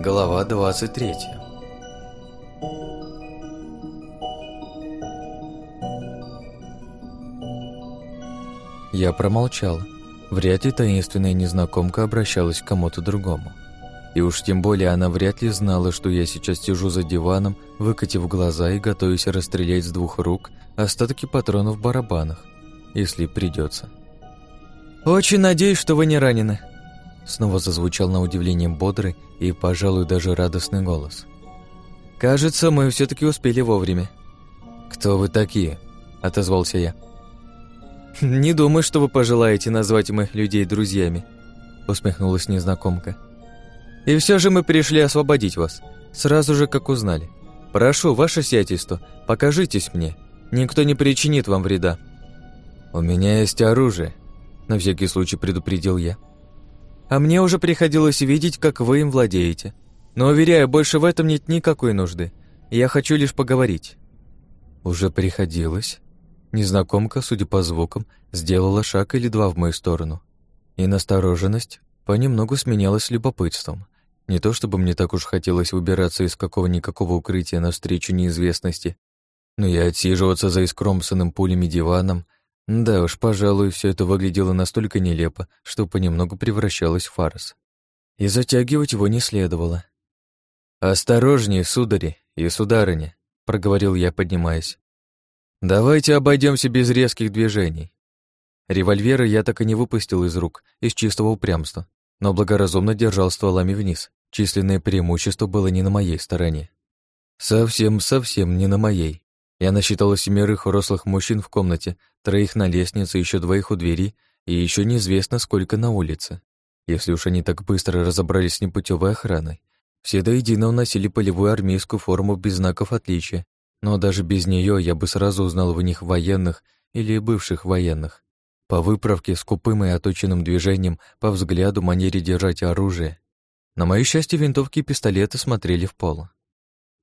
Глава 23 Я промолчал. Вряд ли таинственная незнакомка обращалась к кому-то другому. И уж тем более она вряд ли знала, что я сейчас сижу за диваном, выкатив глаза и готовясь расстрелять с двух рук остатки патронов в барабанах, если придется. «Очень надеюсь, что вы не ранены», Снова зазвучал на удивление бодрый и, пожалуй, даже радостный голос. «Кажется, мы все таки успели вовремя». «Кто вы такие?» – отозвался я. «Не думаю, что вы пожелаете назвать моих людей друзьями», – усмехнулась незнакомка. «И все же мы пришли освободить вас, сразу же, как узнали. Прошу, ваше сиятельство, покажитесь мне. Никто не причинит вам вреда». «У меня есть оружие», – на всякий случай предупредил я. А мне уже приходилось видеть, как вы им владеете. Но, уверяю, больше в этом нет никакой нужды. Я хочу лишь поговорить». «Уже приходилось?» Незнакомка, судя по звукам, сделала шаг или два в мою сторону. И настороженность понемногу сменялась любопытством. Не то чтобы мне так уж хотелось выбираться из какого-никакого укрытия навстречу неизвестности, но и отсиживаться за искромсанным пулями диваном да уж, пожалуй, все это выглядело настолько нелепо, что понемногу превращалось в фарс. И затягивать его не следовало. «Осторожнее, судари и сударыня», — проговорил я, поднимаясь. «Давайте обойдемся без резких движений». Револьвера я так и не выпустил из рук, из чистого упрямства, но благоразумно держал стволами вниз. Численное преимущество было не на моей стороне. Совсем-совсем не на моей. Я насчитал семерых рослых мужчин в комнате, троих на лестнице, еще двоих у двери, и еще неизвестно, сколько на улице. Если уж они так быстро разобрались с непутевой охраной. Все до единого носили полевую армейскую форму без знаков отличия, но даже без нее я бы сразу узнал в них военных или бывших военных. По выправке, скупым и оточенным движением, по взгляду, манере держать оружие. На мое счастье, винтовки и пистолеты смотрели в пол.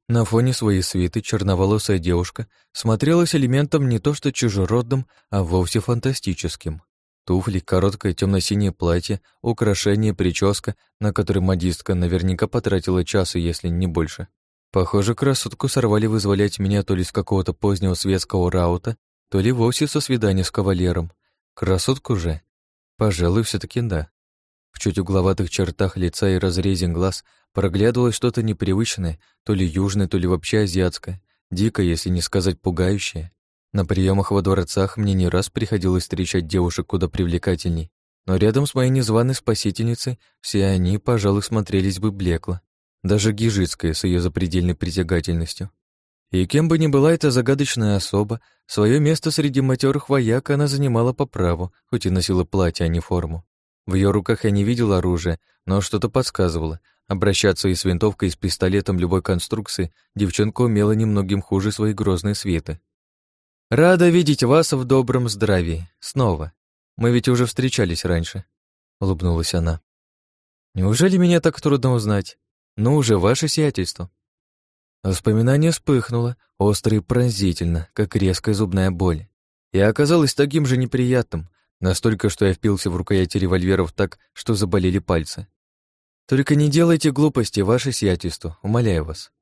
На фоне своей свиты черноволосая девушка смотрелась элементом не то что чужеродным, а вовсе фантастическим. Туфли, короткое темно-синее платье, украшение, прическа, на которой модистка наверняка потратила часы, если не больше. Похоже, красотку сорвали вызволять меня то ли с какого-то позднего светского раута, то ли вовсе со свидания с кавалером. Красотку же? Пожалуй, все таки да. В чуть угловатых чертах лица и разрезе глаз проглядывалось что-то непривычное, то ли южное, то ли вообще азиатское, дикое, если не сказать пугающее. На приемах во дворцах мне не раз приходилось встречать девушек куда привлекательней, но рядом с моей незваной спасительницей все они, пожалуй, смотрелись бы блекло. Даже Гижицкая с ее запредельной притягательностью. И кем бы ни была эта загадочная особа, свое место среди матерых вояк она занимала по праву, хоть и носила платье, а не форму. В ее руках я не видел оружия, но что-то подсказывало. Обращаться и с винтовкой, и с пистолетом любой конструкции девчонка умела немногим хуже своей грозной светы. «Рада видеть вас в добром здравии. Снова. Мы ведь уже встречались раньше», — улыбнулась она. «Неужели меня так трудно узнать? Ну уже ваше сиятельство». Воспоминание вспыхнуло, остро и пронзительно, как резкая зубная боль. И оказалось таким же неприятным, Настолько, что я впился в рукояти револьверов так, что заболели пальцы. Только не делайте глупости, ваше сиятельство, умоляю вас.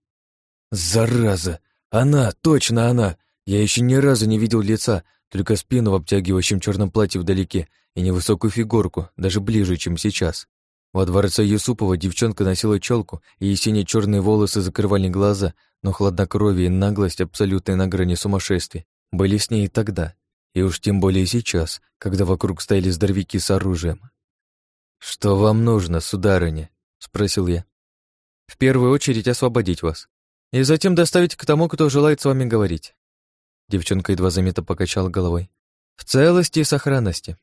Зараза! Она, точно она! Я еще ни разу не видел лица, только спину в обтягивающем черном платье вдалеке и невысокую фигурку, даже ближе, чем сейчас. Во дворце Юсупова девчонка носила челку, и сине-черные волосы закрывали глаза, но хладнокровие и наглость, абсолютной на грани сумасшествия, были с ней и тогда. И уж тем более сейчас, когда вокруг стояли здоровяки с оружием. «Что вам нужно, сударыня?» — спросил я. «В первую очередь освободить вас. И затем доставить к тому, кто желает с вами говорить». Девчонка едва заметно покачала головой. «В целости и сохранности.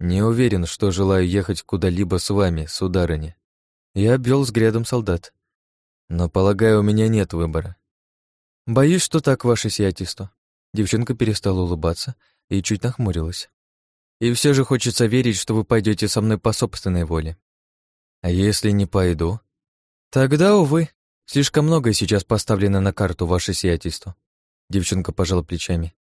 Не уверен, что желаю ехать куда-либо с вами, сударыня. Я обвел взглядом солдат. Но, полагаю, у меня нет выбора. Боюсь, что так, ваше сиятельство. Девчонка перестала улыбаться и чуть нахмурилась. «И все же хочется верить, что вы пойдете со мной по собственной воле. А если не пойду? Тогда, увы, слишком многое сейчас поставлено на карту, ваше сиятельство». Девчонка пожала плечами.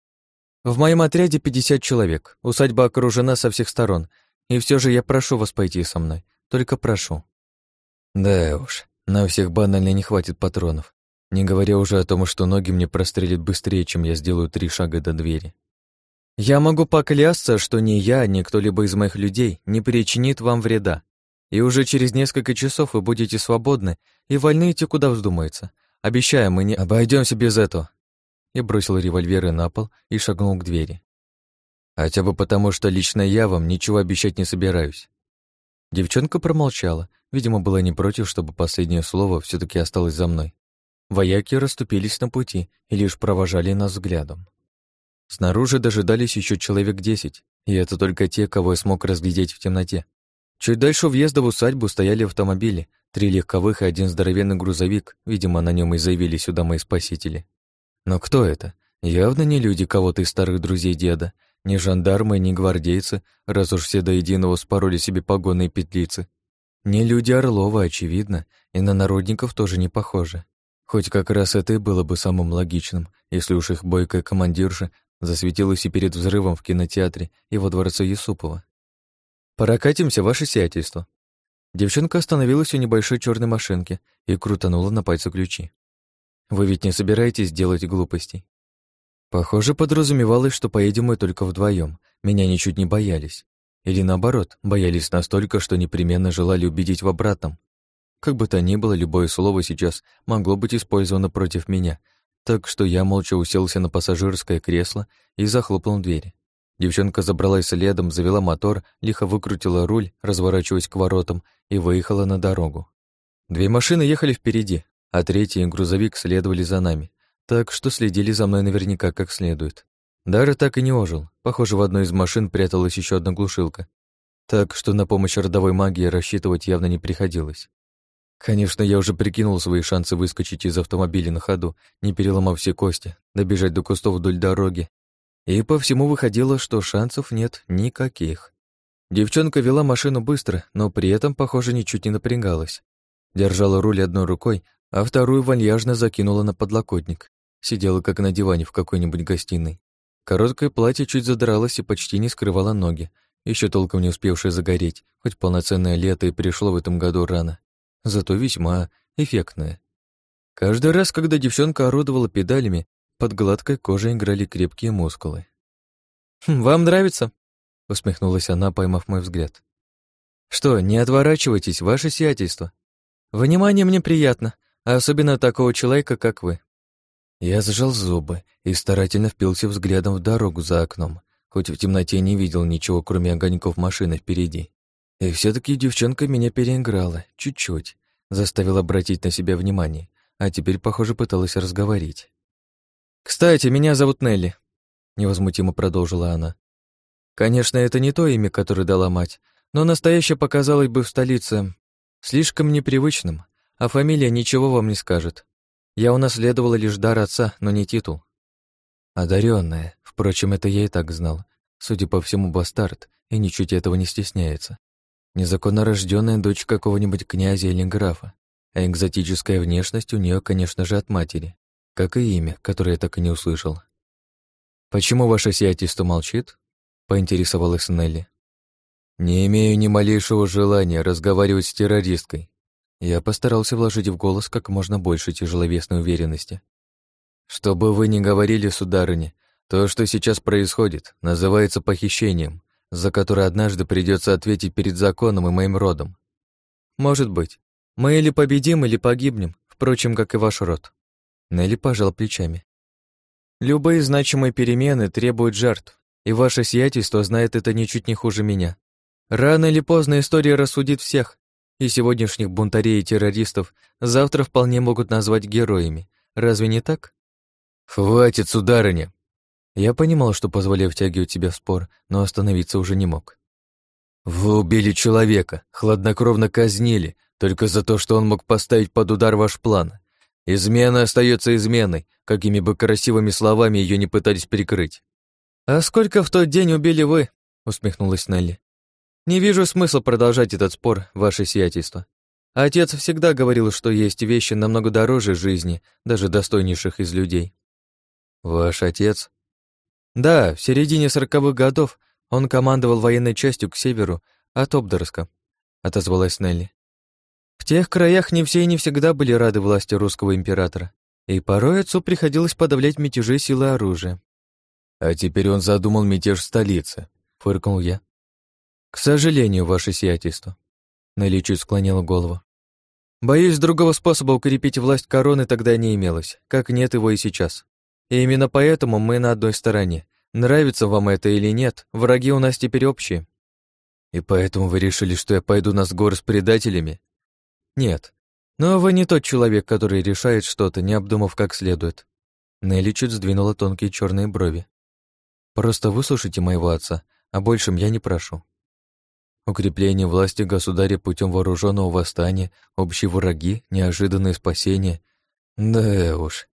«В моем отряде 50 человек. Усадьба окружена со всех сторон. И все же я прошу вас пойти со мной. Только прошу». Да уж, на всех банально не хватит патронов. Не говоря уже о том, что ноги мне прострелят быстрее, чем я сделаю три шага до двери. «Я могу поклясться, что ни я, ни кто-либо из моих людей не причинит вам вреда. И уже через несколько часов вы будете свободны и вольны идти куда вздумается. Обещаю, мы не обойдемся без этого». Я бросил револьверы на пол и шагнул к двери. «Хотя бы потому, что лично я вам ничего обещать не собираюсь». Девчонка промолчала, видимо, была не против, чтобы последнее слово все таки осталось за мной. Вояки расступились на пути и лишь провожали нас взглядом. Снаружи дожидались еще человек десять, и это только те, кого я смог разглядеть в темноте. Чуть дальше въезда в усадьбу стояли автомобили, три легковых и один здоровенный грузовик, видимо, на нем и заявили сюда мои спасители. Но кто это? Явно не люди кого-то из старых друзей деда, не жандармы, не гвардейцы, раз уж все до единого спороли себе погоны и петлицы. Не люди Орлова, очевидно, и на народников тоже не похоже. Хоть как раз это было бы самым логичным, если уж их бойкая командирша засветилась и перед взрывом в кинотеатре и во дворце Юсупова. «Прокатимся, ваше сиятельство». Девчонка остановилась у небольшой черной машинки и крутанула на пальце ключи. «Вы ведь не собираетесь делать глупостей?» Похоже, подразумевалось, что поедем мы только вдвоем. Меня ничуть не боялись. Или наоборот, боялись настолько, что непременно желали убедить в обратном. Как бы то ни было, любое слово сейчас могло быть использовано против меня, так что я молча уселся на пассажирское кресло и захлопнул дверь. Девчонка забралась следом, завела мотор, лихо выкрутила руль, разворачиваясь к воротам, и выехала на дорогу. Две машины ехали впереди, а третий грузовик следовали за нами, так что следили за мной наверняка как следует. Дара так и не ожил. Похоже, в одной из машин пряталась еще одна глушилка. Так что на помощь родовой магии рассчитывать явно не приходилось. Конечно, я уже прикинул свои шансы выскочить из автомобиля на ходу, не переломав все кости, добежать до кустов вдоль дороги. И по всему выходило, что шансов нет никаких. Девчонка вела машину быстро, но при этом, похоже, ничуть не напрягалась. Держала руль одной рукой, а вторую вальяжно закинула на подлокотник. Сидела как на диване в какой-нибудь гостиной. Короткое платье чуть задралось и почти не скрывало ноги, еще толком не успевшее загореть, хоть полноценное лето и пришло в этом году рано. Зато весьма эффектное. Каждый раз, когда девчонка орудовала педалями, под гладкой кожей играли крепкие мускулы. «Хм, «Вам нравится?» — усмехнулась она, поймав мой взгляд. «Что, не отворачивайтесь, ваше сиятельство. Внимание мне приятно, а особенно такого человека, как вы. Я сжал зубы и старательно впился взглядом в дорогу за окном, хоть в темноте не видел ничего, кроме огоньков машины впереди. И все таки девчонка меня переиграла, чуть-чуть, заставила обратить на себя внимание, а теперь, похоже, пыталась разговорить. «Кстати, меня зовут Нелли», — невозмутимо продолжила она. «Конечно, это не то имя, которое дала мать, но настоящее показалось бы в столице слишком непривычным, а фамилия ничего вам не скажет. Я унаследовала лишь дар отца, но не титул. Одаренная, впрочем, это я и так знал. Судя по всему, бастард, и ничуть этого не стесняется. Незаконно рожденная дочь какого-нибудь князя или графа, а экзотическая внешность у нее, конечно же, от матери, как и имя, которое я так и не услышал. «Почему ваше сиятельство молчит?» — поинтересовалась Нелли. «Не имею ни малейшего желания разговаривать с террористкой», я постарался вложить в голос как можно больше тяжеловесной уверенности. «Что бы вы ни говорили, сударыня, то, что сейчас происходит, называется похищением, за которое однажды придется ответить перед законом и моим родом. Может быть. Мы или победим, или погибнем, впрочем, как и ваш род». Нелли пожал плечами. «Любые значимые перемены требуют жертв, и ваше сиятельство знает это ничуть не хуже меня. Рано или поздно история рассудит всех, и сегодняшних бунтарей и террористов завтра вполне могут назвать героями. Разве не так? «Хватит, сударыня!» Я понимал, что позволяю втягивать тебя в спор, но остановиться уже не мог. «Вы убили человека, хладнокровно казнили, только за то, что он мог поставить под удар ваш план. Измена остается изменой, какими бы красивыми словами ее не пытались прикрыть». «А сколько в тот день убили вы?» — усмехнулась Нелли. Не вижу смысла продолжать этот спор, ваше сиятельство. Отец всегда говорил, что есть вещи намного дороже жизни, даже достойнейших из людей. Ваш отец? Да, в середине сороковых годов он командовал военной частью к северу от Обдорска», — отозвалась Нелли. В тех краях не все и не всегда были рады власти русского императора, и порой отцу приходилось подавлять мятежи силы оружия. «А теперь он задумал мятеж в столице», — фыркнул я. «К сожалению, ваше сиятельство», — Нелли чуть склонила голову. «Боюсь, другого способа укрепить власть короны тогда не имелось, как нет его и сейчас. И именно поэтому мы на одной стороне. Нравится вам это или нет, враги у нас теперь общие». «И поэтому вы решили, что я пойду на сгор с предателями?» «Нет. Но вы не тот человек, который решает что-то, не обдумав как следует». Нелли чуть сдвинула тонкие черные брови. «Просто выслушайте моего отца, а большем я не прошу. Укрепление власти государя путем вооруженного восстания, общие враги, неожиданное спасение. Да уж,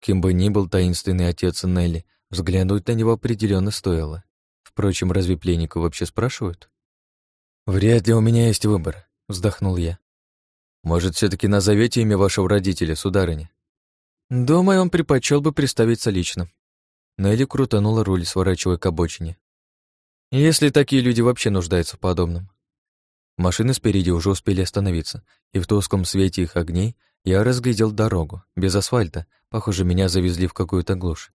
кем бы ни был таинственный отец Нелли, взглянуть на него определенно стоило. Впрочем, разве пленника вообще спрашивают? «Вряд ли у меня есть выбор», — вздохнул я. Может, все таки назовете имя вашего родителя, сударыня? Думаю, он предпочел бы представиться лично. Нелли крутанула руль, сворачивая к обочине. Если такие люди вообще нуждаются в подобном. Машины спереди уже успели остановиться, и в тусклом свете их огней я разглядел дорогу, без асфальта. Похоже, меня завезли в какую-то глушь.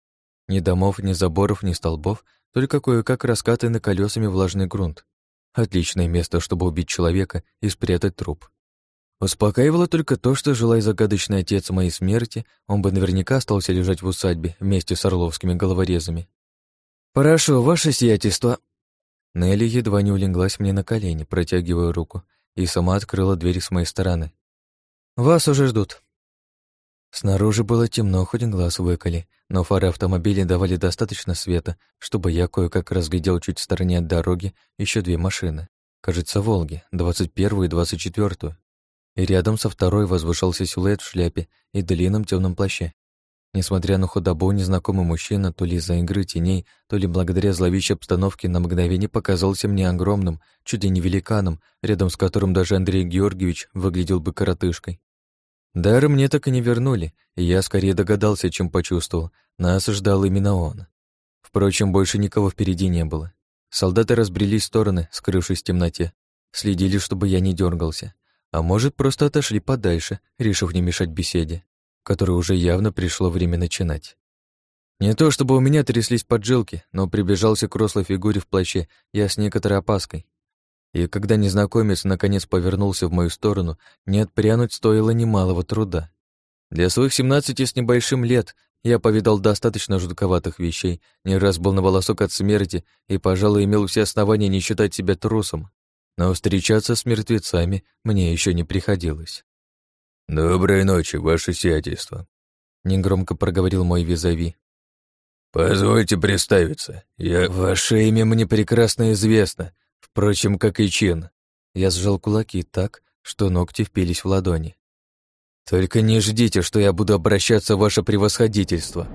Ни домов, ни заборов, ни столбов, только кое-как раскатанный колесами влажный грунт. Отличное место, чтобы убить человека и спрятать труп. Успокаивало только то, что, желая загадочный отец моей смерти, он бы наверняка остался лежать в усадьбе вместе с орловскими головорезами. «Прошу, ваше сиятельство!» Нелли едва не улеглась мне на колени, протягивая руку, и сама открыла дверь с моей стороны. «Вас уже ждут». Снаружи было темно, хоть глаз выколи, но фары автомобиля давали достаточно света, чтобы я кое-как разглядел чуть в стороне от дороги еще две машины. Кажется, «Волги», двадцать первую и двадцать четвертую и рядом со второй возвышался силуэт в шляпе и длинном темном плаще. Несмотря на худобу, незнакомый мужчина, то ли из-за игры теней, то ли благодаря зловещей обстановке, на мгновение показался мне огромным, чуть ли не великаном, рядом с которым даже Андрей Георгиевич выглядел бы коротышкой. Дар мне так и не вернули, и я скорее догадался, чем почувствовал. Нас ждал именно он. Впрочем, больше никого впереди не было. Солдаты разбрелись в стороны, скрывшись в темноте. Следили, чтобы я не дергался. А может, просто отошли подальше, решив не мешать беседе, которой уже явно пришло время начинать. Не то чтобы у меня тряслись поджилки, но приближался к рослой фигуре в плаще я с некоторой опаской. И когда незнакомец наконец повернулся в мою сторону, не отпрянуть стоило немалого труда. Для своих семнадцати с небольшим лет я повидал достаточно жутковатых вещей, не раз был на волосок от смерти и, пожалуй, имел все основания не считать себя трусом но встречаться с мертвецами мне еще не приходилось. «Доброй ночи, ваше сиятельство», — негромко проговорил мой визави. «Позвольте представиться. Я... Ваше имя мне прекрасно известно, впрочем, как и чин». Я сжал кулаки так, что ногти впились в ладони. «Только не ждите, что я буду обращаться в ваше превосходительство»,